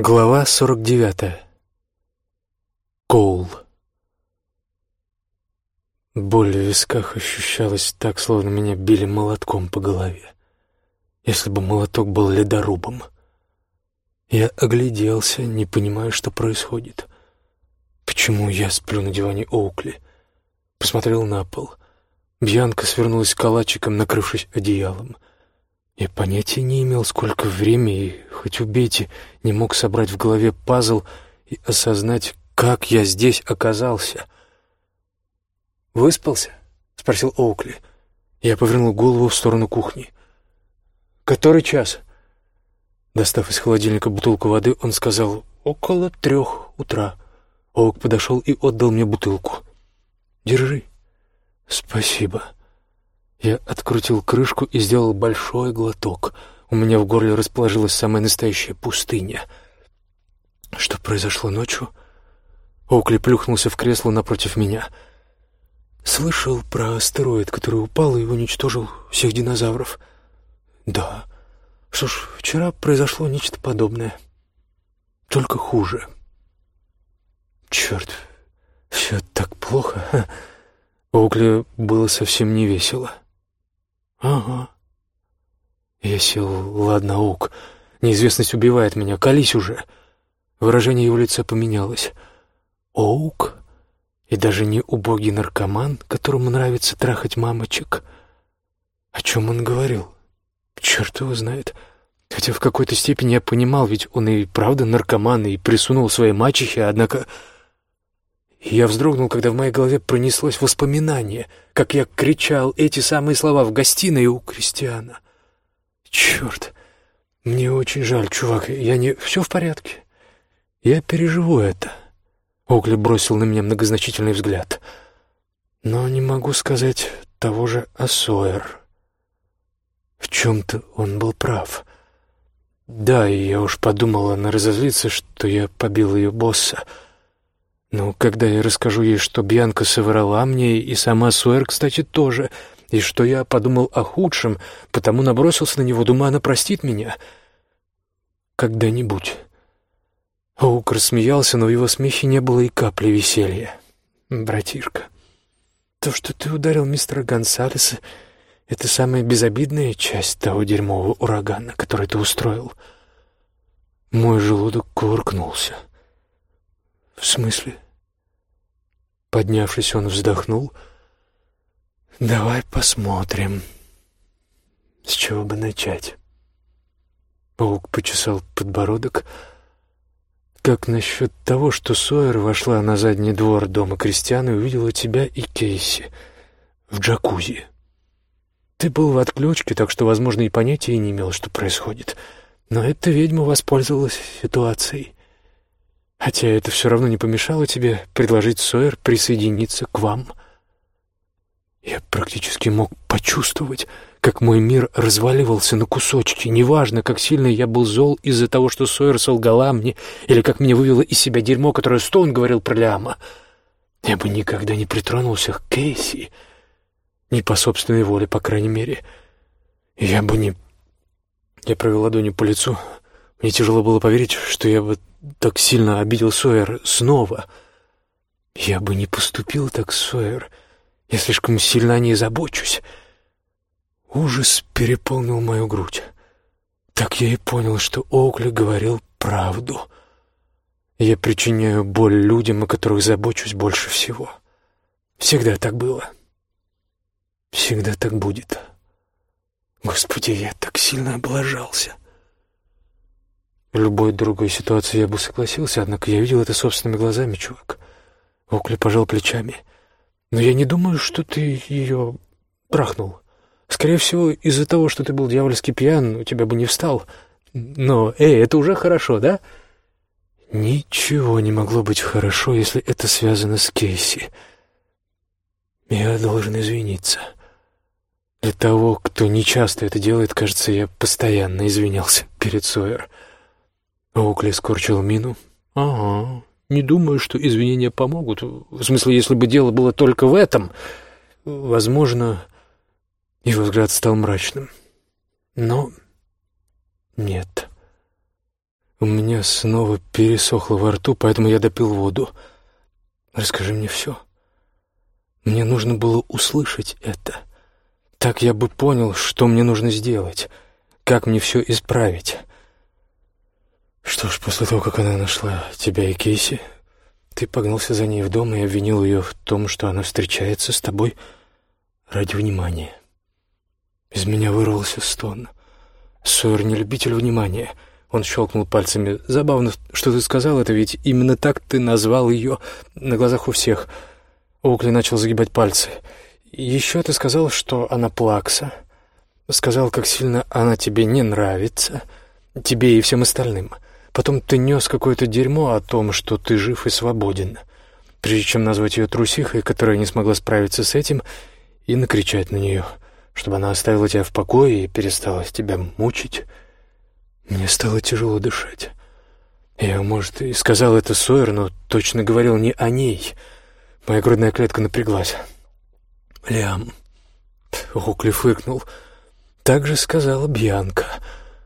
Глава 49. Коул. Боль в висках ощущалась так, словно меня били молотком по голове. Если бы молоток был ледорубом. Я огляделся, не понимая, что происходит. Почему я сплю на диване Оукли? Посмотрел на пол. Бьянка свернулась калачиком, накрывшись одеялом — я понятия не имел, сколько времени, и хоть убейте, не мог собрать в голове пазл и осознать, как я здесь оказался. «Выспался?» — спросил Оукли. Я повернул голову в сторону кухни. «Который час?» Достав из холодильника бутылку воды, он сказал «около трех утра». Оук подошел и отдал мне бутылку. «Держи». «Спасибо». Я открутил крышку и сделал большой глоток. У меня в горле расположилась самая настоящая пустыня. Что произошло ночью? Оукли плюхнулся в кресло напротив меня. Слышал про астероид, который упал и уничтожил всех динозавров? Да. Что ж, вчера произошло нечто подобное. Только хуже. Черт, все так плохо. Оукли было совсем не весело. «Ага». Я сел, ладно, Ук. Неизвестность убивает меня. Колись уже. Выражение его лица поменялось. Оук? И даже не убогий наркоман, которому нравится трахать мамочек. О чем он говорил? Черт его знает. Хотя в какой-то степени я понимал, ведь он и правда наркоман, и присунул своей мачехе, однако... Я вздрогнул, когда в моей голове пронеслось воспоминание, как я кричал эти самые слова в гостиной у Кристиана. «Черт! Мне очень жаль, чувак, я не... Все в порядке. Я переживу это». Огли бросил на меня многозначительный взгляд. «Но не могу сказать того же о Сойер. В чем-то он был прав. Да, и я уж подумала, она разозлится, что я побил ее босса». Но когда я расскажу ей, что Бьянка соврала мне, и сама Суэр, кстати, тоже, и что я подумал о худшем, потому набросился на него, думая, она простит меня. Когда-нибудь. Оук рассмеялся, но в его смехе не было и капли веселья. «Братишка, то, что ты ударил мистера Гонсалеса, это самая безобидная часть того дерьмового урагана, который ты устроил». Мой желудок кувыркнулся. «В смысле?» Поднявшись, он вздохнул. «Давай посмотрим. С чего бы начать?» Паук почесал подбородок. «Как насчет того, что Сойер вошла на задний двор дома Кристиана и увидела тебя и Кейси в джакузи? Ты был в отключке, так что, возможно, и понятия не имел, что происходит. Но эта ведьма воспользовалась ситуацией. Хотя это все равно не помешало тебе предложить Сойер присоединиться к вам. Я практически мог почувствовать, как мой мир разваливался на кусочки. Неважно, как сильно я был зол из-за того, что Сойер солгала мне, или как меня вывело из себя дерьмо, которое Стоун говорил про Ляма. Я бы никогда не притронулся к Кейси. Не по собственной воле, по крайней мере. Я бы не... Я провел ладонью по лицу. Мне тяжело было поверить, что я бы так сильно обидел Сойер снова. Я бы не поступил так, Сойер. Я слишком сильно о ней забочусь. Ужас переполнил мою грудь. Так я и понял, что Оукли говорил правду. Я причиняю боль людям, о которых забочусь больше всего. Всегда так было. Всегда так будет. Господи, я так сильно облажался. В любой другой ситуации я бы согласился, однако я видел это собственными глазами, чувак. Окли пожал плечами. Но я не думаю, что ты ее трахнул. Скорее всего, из-за того, что ты был дьявольски пьян, у тебя бы не встал. Но, эй, это уже хорошо, да? Ничего не могло быть хорошо, если это связано с Кейси. Я должен извиниться. Для того, кто нечасто это делает, кажется, я постоянно извинялся перед Сойер. Оукли скорчил мину. «Ага, не думаю, что извинения помогут. В смысле, если бы дело было только в этом, возможно...» Его взгляд стал мрачным. «Но нет. У меня снова пересохло во рту, поэтому я допил воду. Расскажи мне все. Мне нужно было услышать это. Так я бы понял, что мне нужно сделать, как мне все исправить. Что ж, после того, как она нашла тебя и Кейси, ты погнался за ней в дом и обвинил ее в том, что она встречается с тобой ради внимания. Из меня вырвался стон. Сойер не любитель внимания. Он щелкнул пальцами. «Забавно, что ты сказал это, ведь именно так ты назвал ее на глазах у всех». Оукли начал загибать пальцы. «Еще ты сказал, что она плакса. Сказал, как сильно она тебе не нравится. Тебе и всем остальным. Потом ты нес какое-то дерьмо о том, что ты жив и свободен. Прежде чем назвать ее трусихой, которая не смогла справиться с этим, и накричать на нее» чтобы она оставила тебя в покое и перестала тебя мучить. Мне стало тяжело дышать. Я, может, и сказал это Сойер, но точно говорил не о ней. Моя грудная клетка напряглась. «Лям», — Хукли фыркнул, — «так же сказала Бьянка».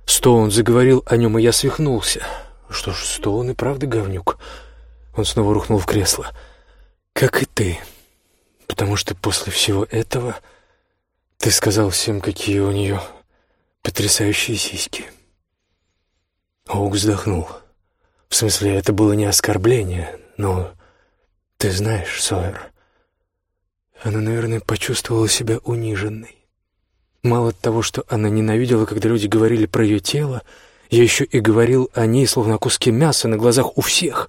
Стоун заговорил о нем, и я свихнулся. Что ж, Стоун и правда говнюк. Он снова рухнул в кресло. «Как и ты. Потому что после всего этого ты сказал всем, какие у нее потрясающие сиськи. Оук вздохнул. В смысле, это было не оскорбление, но ты знаешь, Сойер, она, наверное, почувствовала себя униженной. Мало того, что она ненавидела, когда люди говорили про ее тело, я еще и говорил о ней, словно о куске мяса на глазах у всех.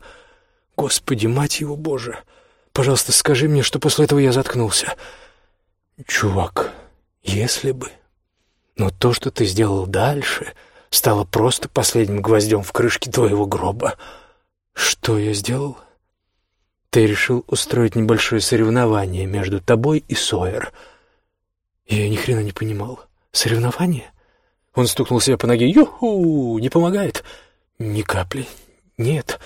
Господи, мать его, Боже! Пожалуйста, скажи мне, что после этого я заткнулся. Чувак, если бы. Но то, что ты сделал дальше, стало просто последним гвоздем в крышке твоего гроба. Что я сделал? Ты решил устроить небольшое соревнование между тобой и Сойер. Я ни хрена не понимал. Соревнование? Он стукнул себя по ноге. Юху! Не помогает? Ни капли. Нет.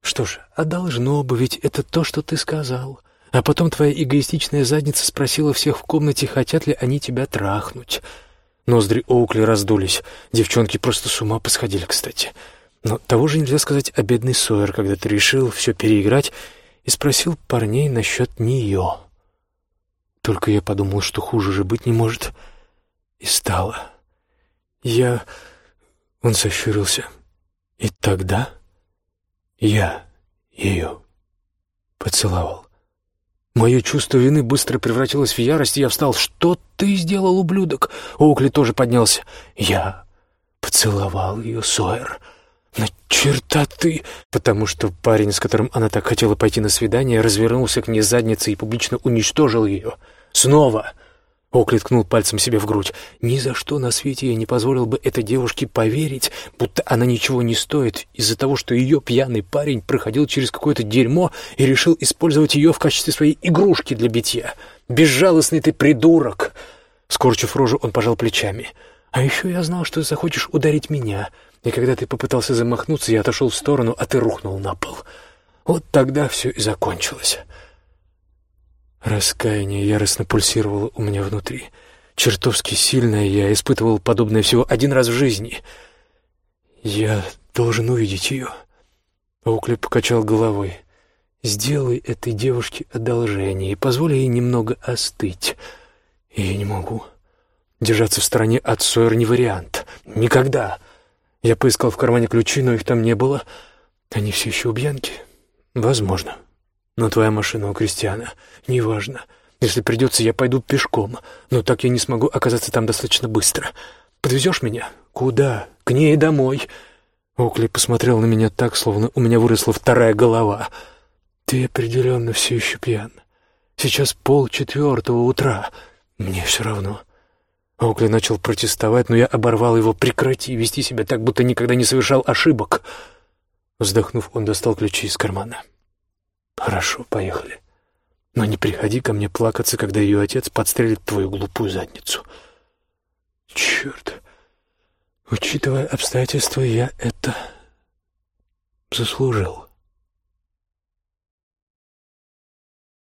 Что ж, а должно бы, ведь это то, что ты сказал. А потом твоя эгоистичная задница спросила всех в комнате, хотят ли они тебя трахнуть. Ноздри Оукли раздулись. Девчонки просто с ума посходили, кстати. Но того же нельзя сказать о бедной Сойер, когда ты решил все переиграть и спросил парней насчет нее. Только я подумал, что хуже же быть не может. И стало. Я... Он сощурился. И тогда я ее поцеловал. Мое чувство вины быстро превратилось в ярость, и я встал. «Что ты сделал, ублюдок?» Оукли тоже поднялся. «Я поцеловал ее, Сойер». «На черта ты!» Потому что парень, с которым она так хотела пойти на свидание, развернулся к ней задницей и публично уничтожил ее. «Снова!» Окли ткнул пальцем себе в грудь. «Ни за что на свете я не позволил бы этой девушке поверить, будто она ничего не стоит из-за того, что ее пьяный парень проходил через какое-то дерьмо и решил использовать ее в качестве своей игрушки для битья. Безжалостный ты придурок!» Скорчив рожу, он пожал плечами. «А еще я знал, что ты захочешь ударить меня, и когда ты попытался замахнуться, я отошел в сторону, а ты рухнул на пол. Вот тогда все и закончилось». Раскаяние яростно пульсировало у меня внутри. Чертовски сильное я испытывал подобное всего один раз в жизни. Я должен увидеть ее. Оукли покачал головой. «Сделай этой девушке одолжение и позволь ей немного остыть. Я не могу. Держаться в стороне от Сойер не вариант. Никогда. Я поискал в кармане ключи, но их там не было. Они все еще у Бьянки? Возможно». Но твоя машина у Кристиана. Неважно. Если придется, я пойду пешком. Но так я не смогу оказаться там достаточно быстро. Подвезешь меня? Куда? К ней домой. Окли посмотрел на меня так, словно у меня выросла вторая голова. Ты определенно все еще пьян. Сейчас пол четвертого утра. Мне все равно. Окли начал протестовать, но я оборвал его. Прекрати вести себя так, будто никогда не совершал ошибок. Вздохнув, он достал ключи из кармана. «Хорошо, поехали. Но не приходи ко мне плакаться, когда ее отец подстрелит твою глупую задницу». «Черт! Учитывая обстоятельства, я это заслужил».